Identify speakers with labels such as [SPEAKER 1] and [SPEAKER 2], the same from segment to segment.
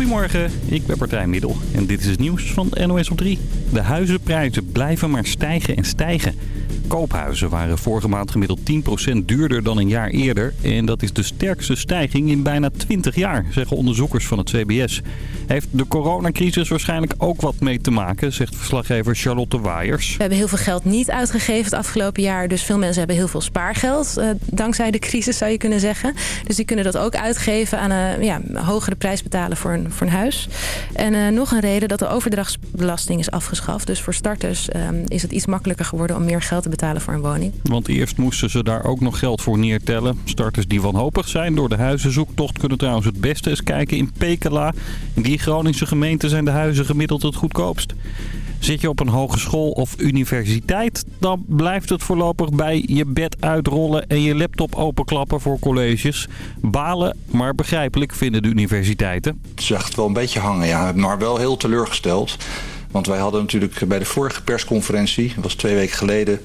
[SPEAKER 1] Goedemorgen, ik ben Partij Middel en dit is het nieuws van NOS op 3. De huizenprijzen blijven maar stijgen en stijgen. Koophuizen waren vorige maand gemiddeld 10% duurder dan een jaar eerder. En dat is de sterkste stijging in bijna 20 jaar, zeggen onderzoekers van het CBS. Heeft de coronacrisis waarschijnlijk ook wat mee te maken, zegt verslaggever Charlotte Waaiers.
[SPEAKER 2] We hebben heel veel geld niet uitgegeven het afgelopen jaar. Dus veel mensen hebben heel veel spaargeld. Uh, dankzij de crisis zou je kunnen zeggen. Dus die kunnen dat ook uitgeven aan een ja, hogere prijs betalen voor een, voor een huis. En uh, nog een reden dat de overdrachtsbelasting is afgeschaft. Dus voor starters uh, is het iets makkelijker geworden om meer geld te betalen voor een woning.
[SPEAKER 1] Want eerst moesten ze daar ook nog geld voor neertellen. Starters die wanhopig zijn door de huizenzoektocht kunnen trouwens het beste eens kijken in Pekela. In die Groningse gemeente zijn de huizen gemiddeld het goedkoopst. Zit je op een hogeschool of universiteit, dan blijft het voorlopig bij je bed uitrollen en je laptop openklappen voor colleges. Balen, maar begrijpelijk vinden de universiteiten.
[SPEAKER 3] Het is echt wel een beetje hangen, ja, maar wel heel teleurgesteld. Want wij hadden natuurlijk bij de vorige persconferentie, dat was twee weken geleden,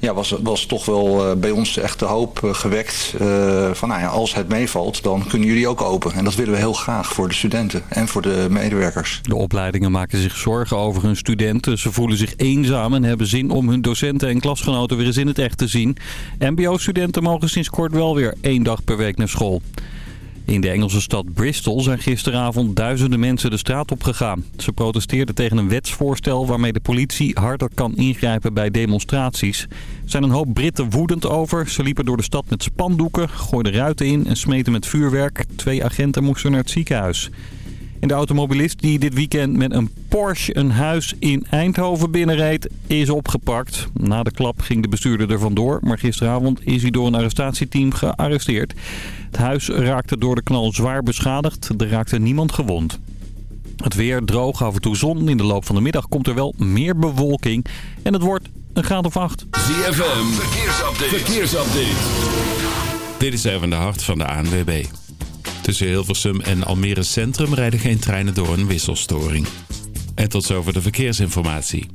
[SPEAKER 3] ja, was, was toch wel uh, bij ons echt de hoop uh, gewekt uh, van nou ja, als het meevalt, dan kunnen jullie ook open. En dat willen we heel graag voor de studenten en voor de medewerkers.
[SPEAKER 1] De opleidingen maken zich zorgen over hun studenten. Ze voelen zich eenzaam en hebben zin om hun docenten en klasgenoten weer eens in het echt te zien. MBO-studenten mogen sinds kort wel weer één dag per week naar school. In de Engelse stad Bristol zijn gisteravond duizenden mensen de straat op gegaan. Ze protesteerden tegen een wetsvoorstel waarmee de politie harder kan ingrijpen bij demonstraties. Er zijn een hoop Britten woedend over. Ze liepen door de stad met spandoeken, gooiden ruiten in en smeten met vuurwerk. Twee agenten moesten naar het ziekenhuis. En de automobilist die dit weekend met een Porsche een huis in Eindhoven binnenreed is opgepakt. Na de klap ging de bestuurder er vandoor, maar gisteravond is hij door een arrestatieteam gearresteerd. Het huis raakte door de knal zwaar beschadigd. Er raakte niemand gewond. Het weer droog, af en toe zon. In de loop van de middag komt er wel meer bewolking. En het wordt een graad of acht.
[SPEAKER 4] ZFM, verkeersupdate. verkeersupdate. Dit is even de hart van de ANWB. Tussen Hilversum en Almere Centrum rijden geen treinen door een wisselstoring. En tot zover de verkeersinformatie.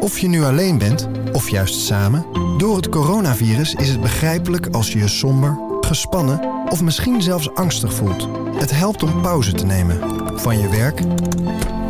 [SPEAKER 5] Of je nu alleen bent, of juist samen... door het coronavirus is het begrijpelijk als je je somber, gespannen... of misschien zelfs angstig voelt. Het helpt om pauze te nemen. Van je werk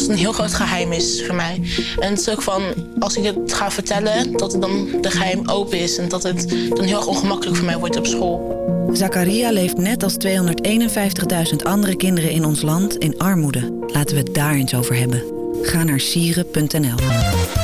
[SPEAKER 6] het een heel groot geheim is voor mij. En het is ook van, als ik het ga vertellen, dat het dan de geheim open is. En dat het dan heel erg ongemakkelijk voor mij wordt op school.
[SPEAKER 7] Zakaria leeft net als 251.000 andere kinderen in ons land in armoede. Laten we het daar eens over hebben. Ga naar sieren.nl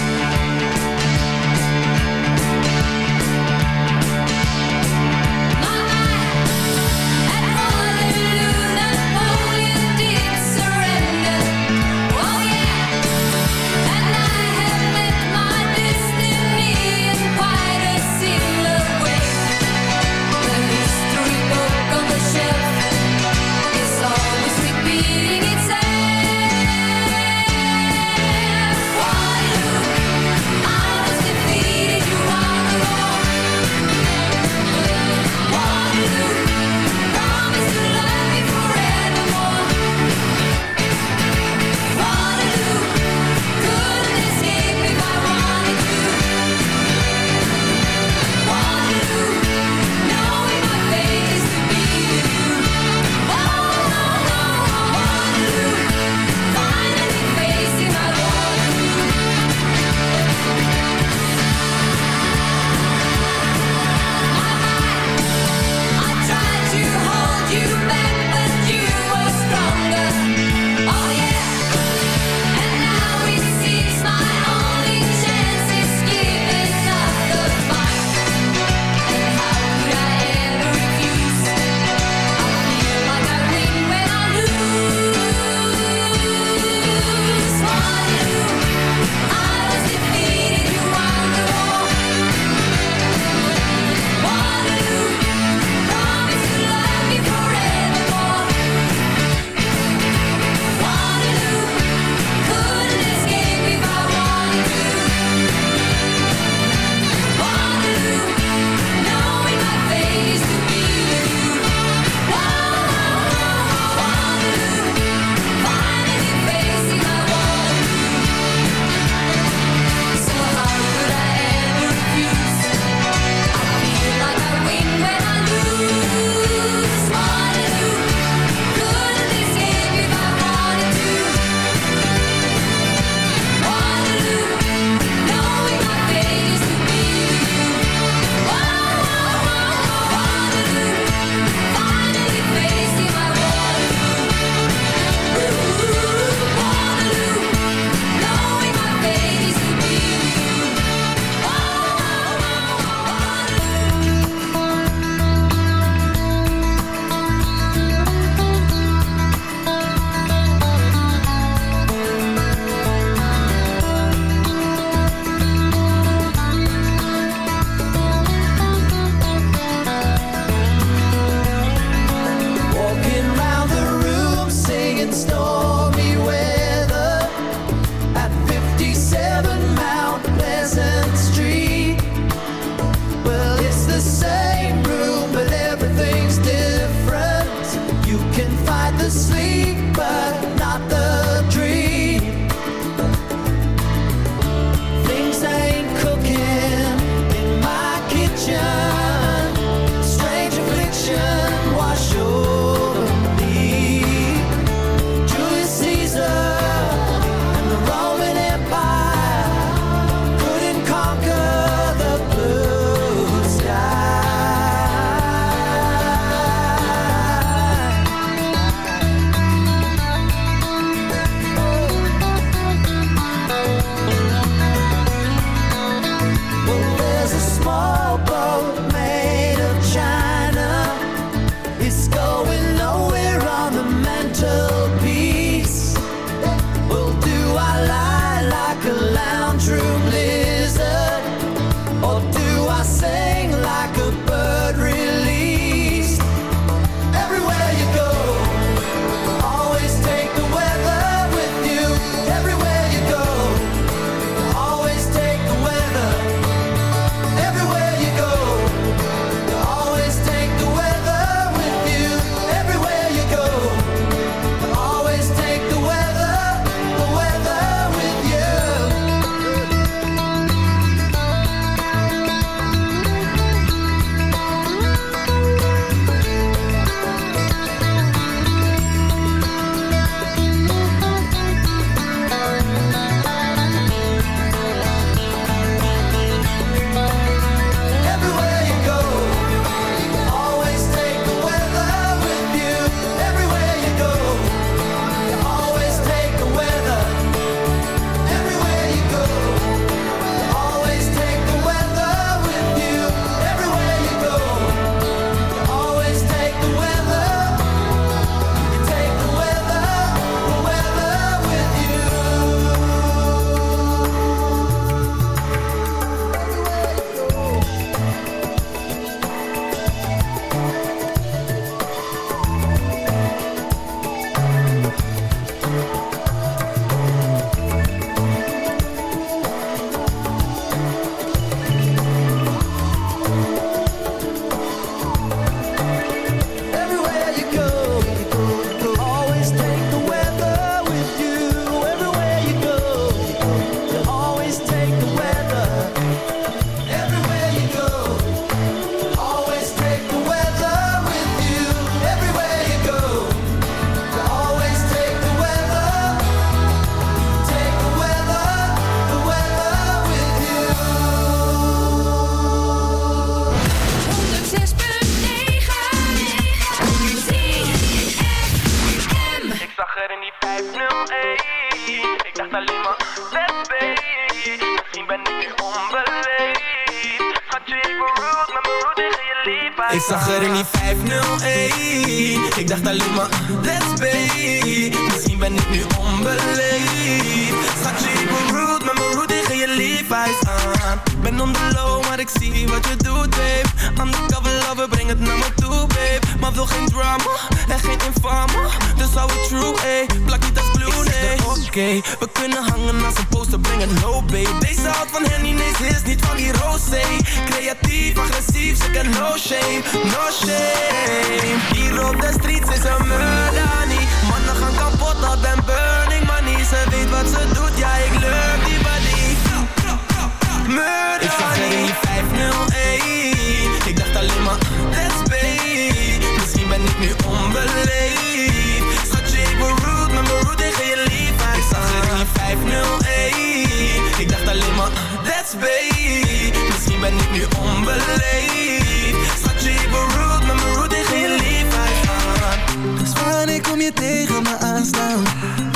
[SPEAKER 8] je tegen me aanstaan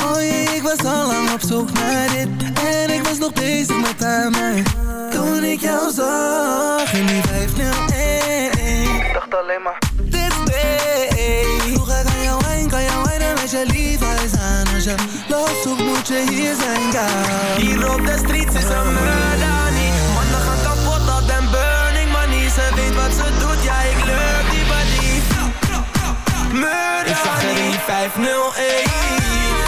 [SPEAKER 8] Oh jee, ik was al lang op zoek naar dit. En ik was nog bezig met haar meid Toen ik jou zag in die 501 Ik dacht alleen maar Dit weet Vroeg ik aan jou heen, kan jou heen als je liefde is aan Als je loopt zoekt moet je hier zijn, girl Hier op de street is een murder niet. Mannen gaan kapot, dat en burning money. Ze weet wat ze doet, ja ik ik zag er in 501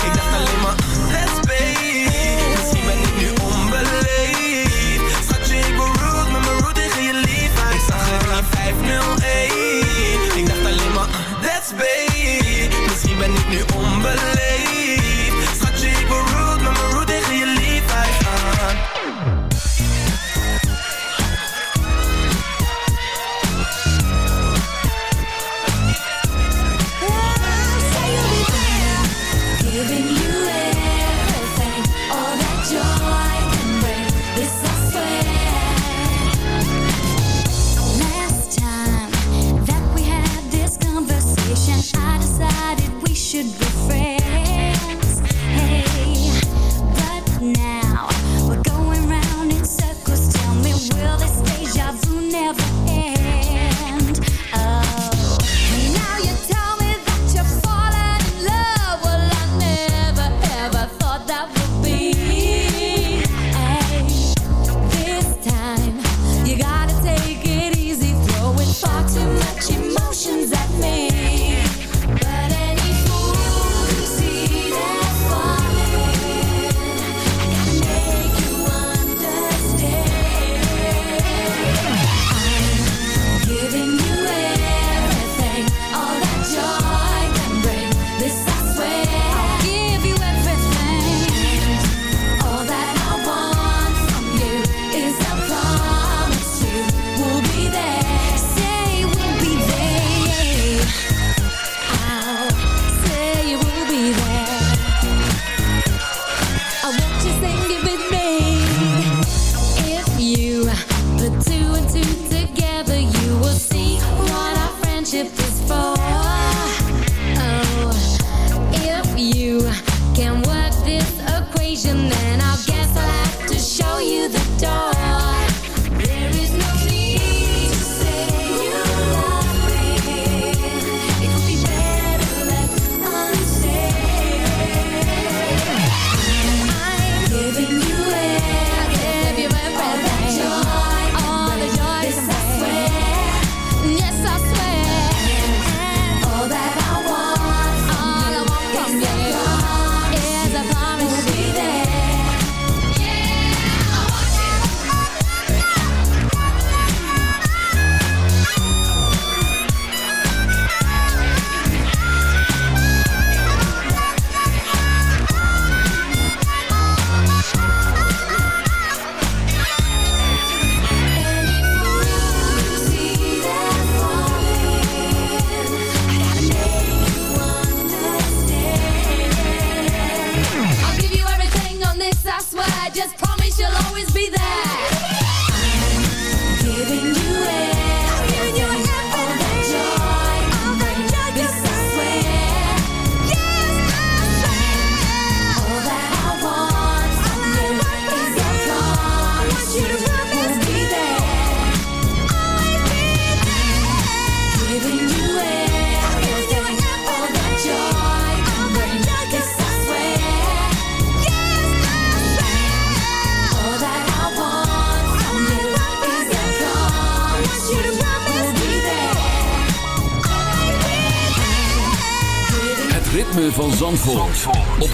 [SPEAKER 8] Ik dacht alleen maar, That's babe. Misschien ben ik nu onbeleefd. Schatje, ik ben rude, met mijn roet tegen je liefheid Ik zag er in 501 Ik dacht alleen maar, That's be Misschien ben ik nu onbeleefd.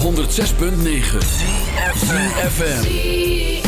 [SPEAKER 9] 106.9 ZFM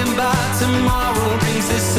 [SPEAKER 9] About tomorrow brings this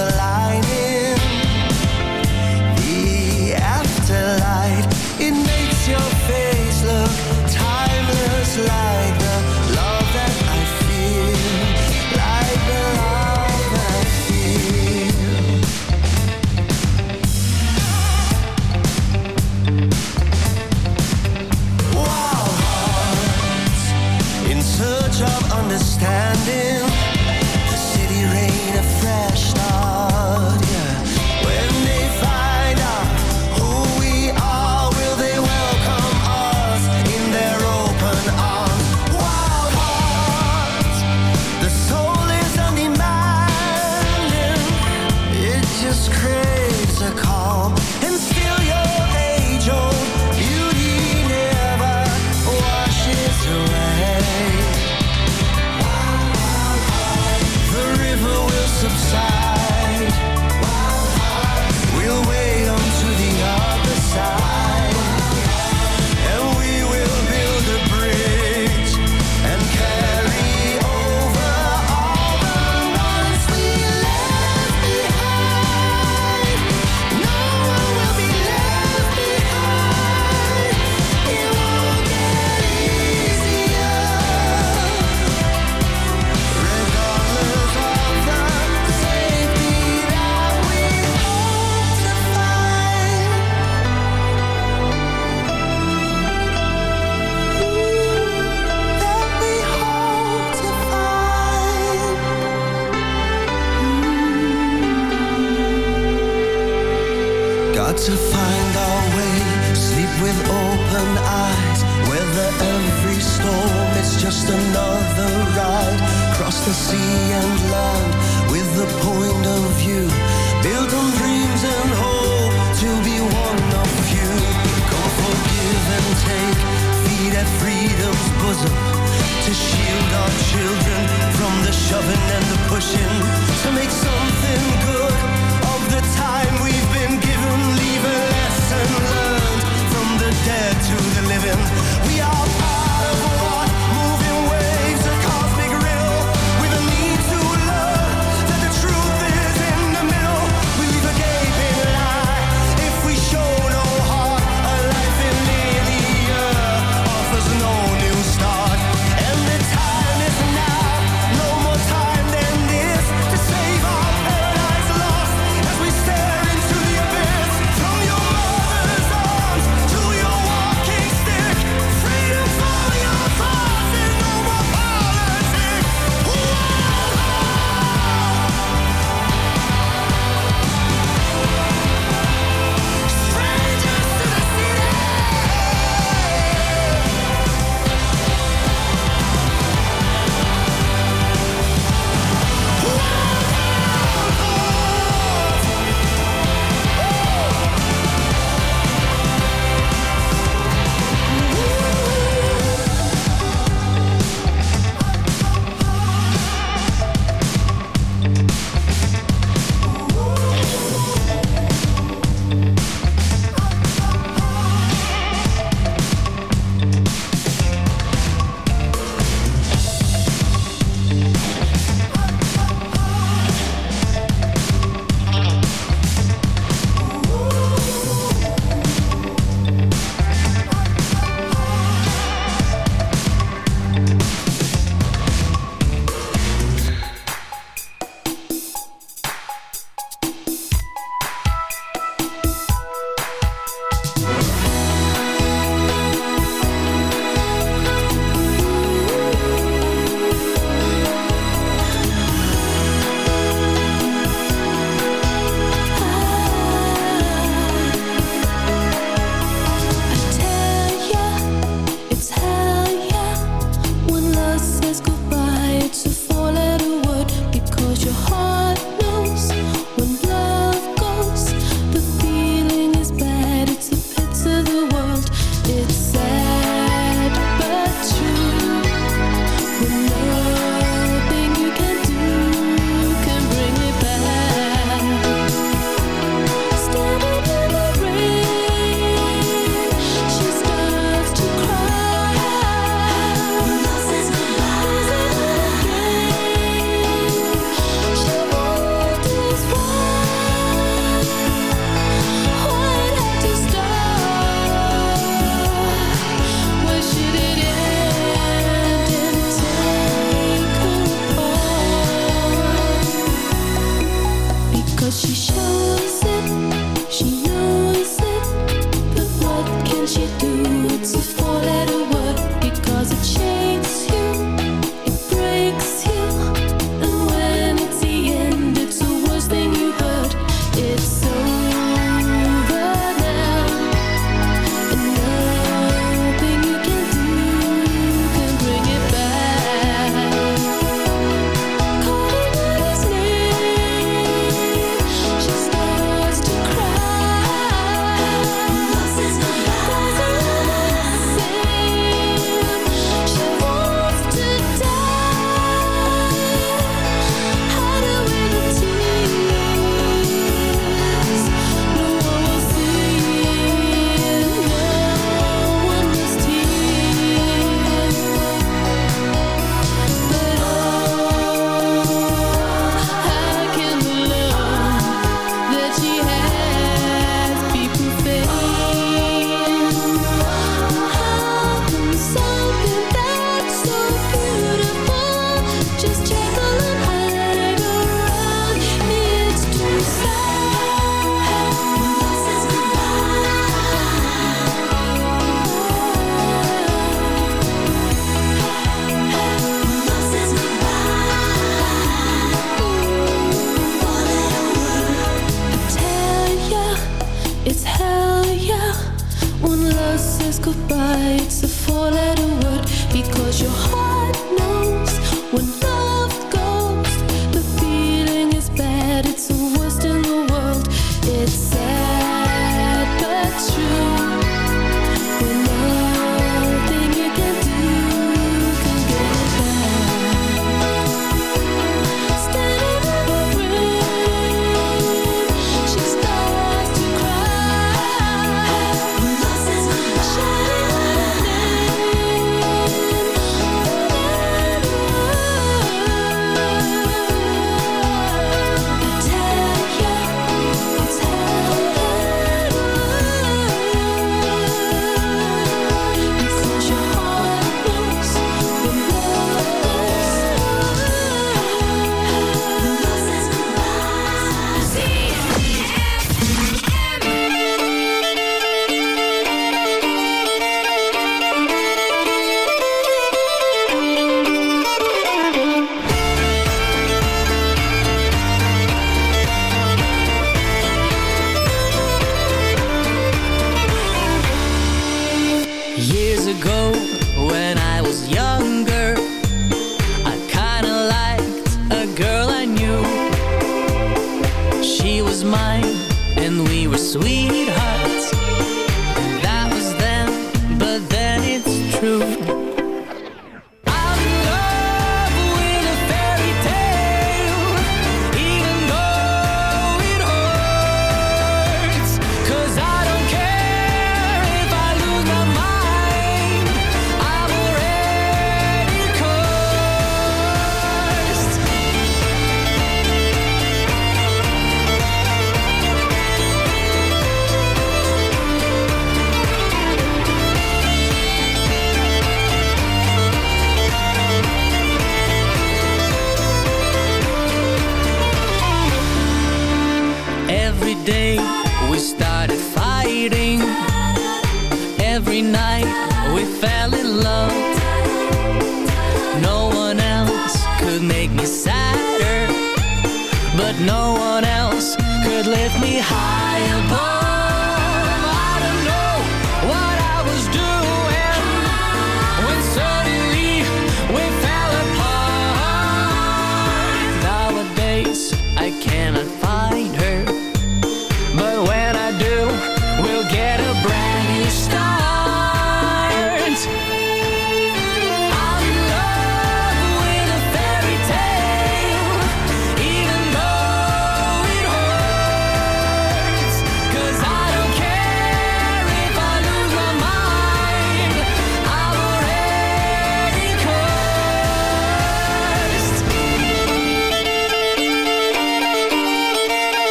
[SPEAKER 9] the
[SPEAKER 10] line. the
[SPEAKER 11] sea and land with the point of view built on dreams and hope to be one of few. Come forgive and take, feed at freedom's bosom to shield our children from the shoving and the pushing to make something good of the time we've been given. Leave a lesson learned from the dead to the living. We are.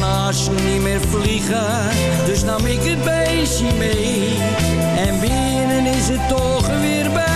[SPEAKER 12] kon je niet meer vliegen, dus nam ik het beestje mee. En binnen is het toch weer bij.